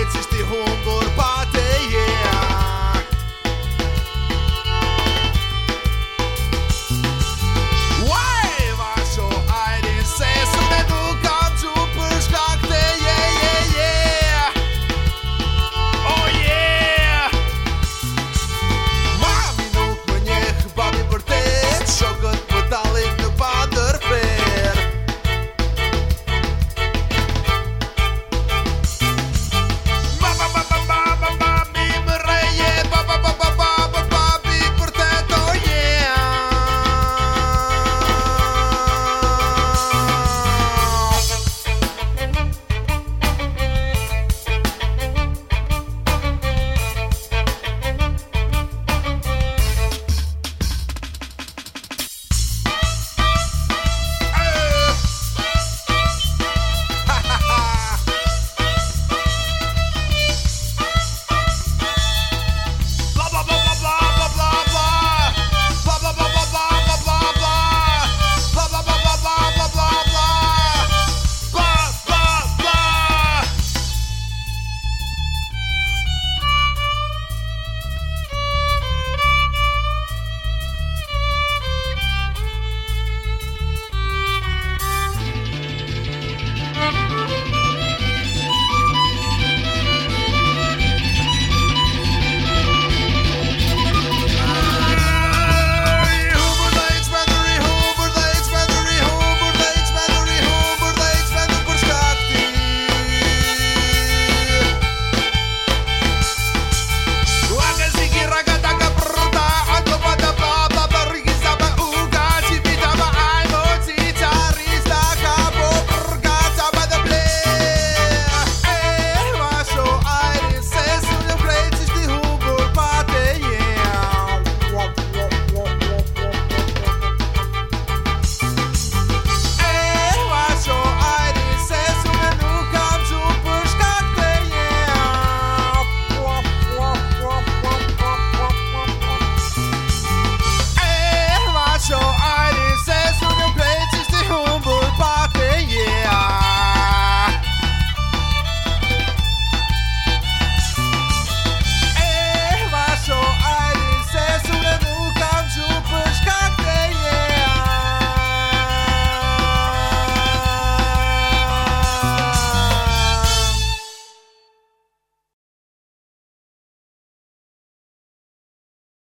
existir rumor para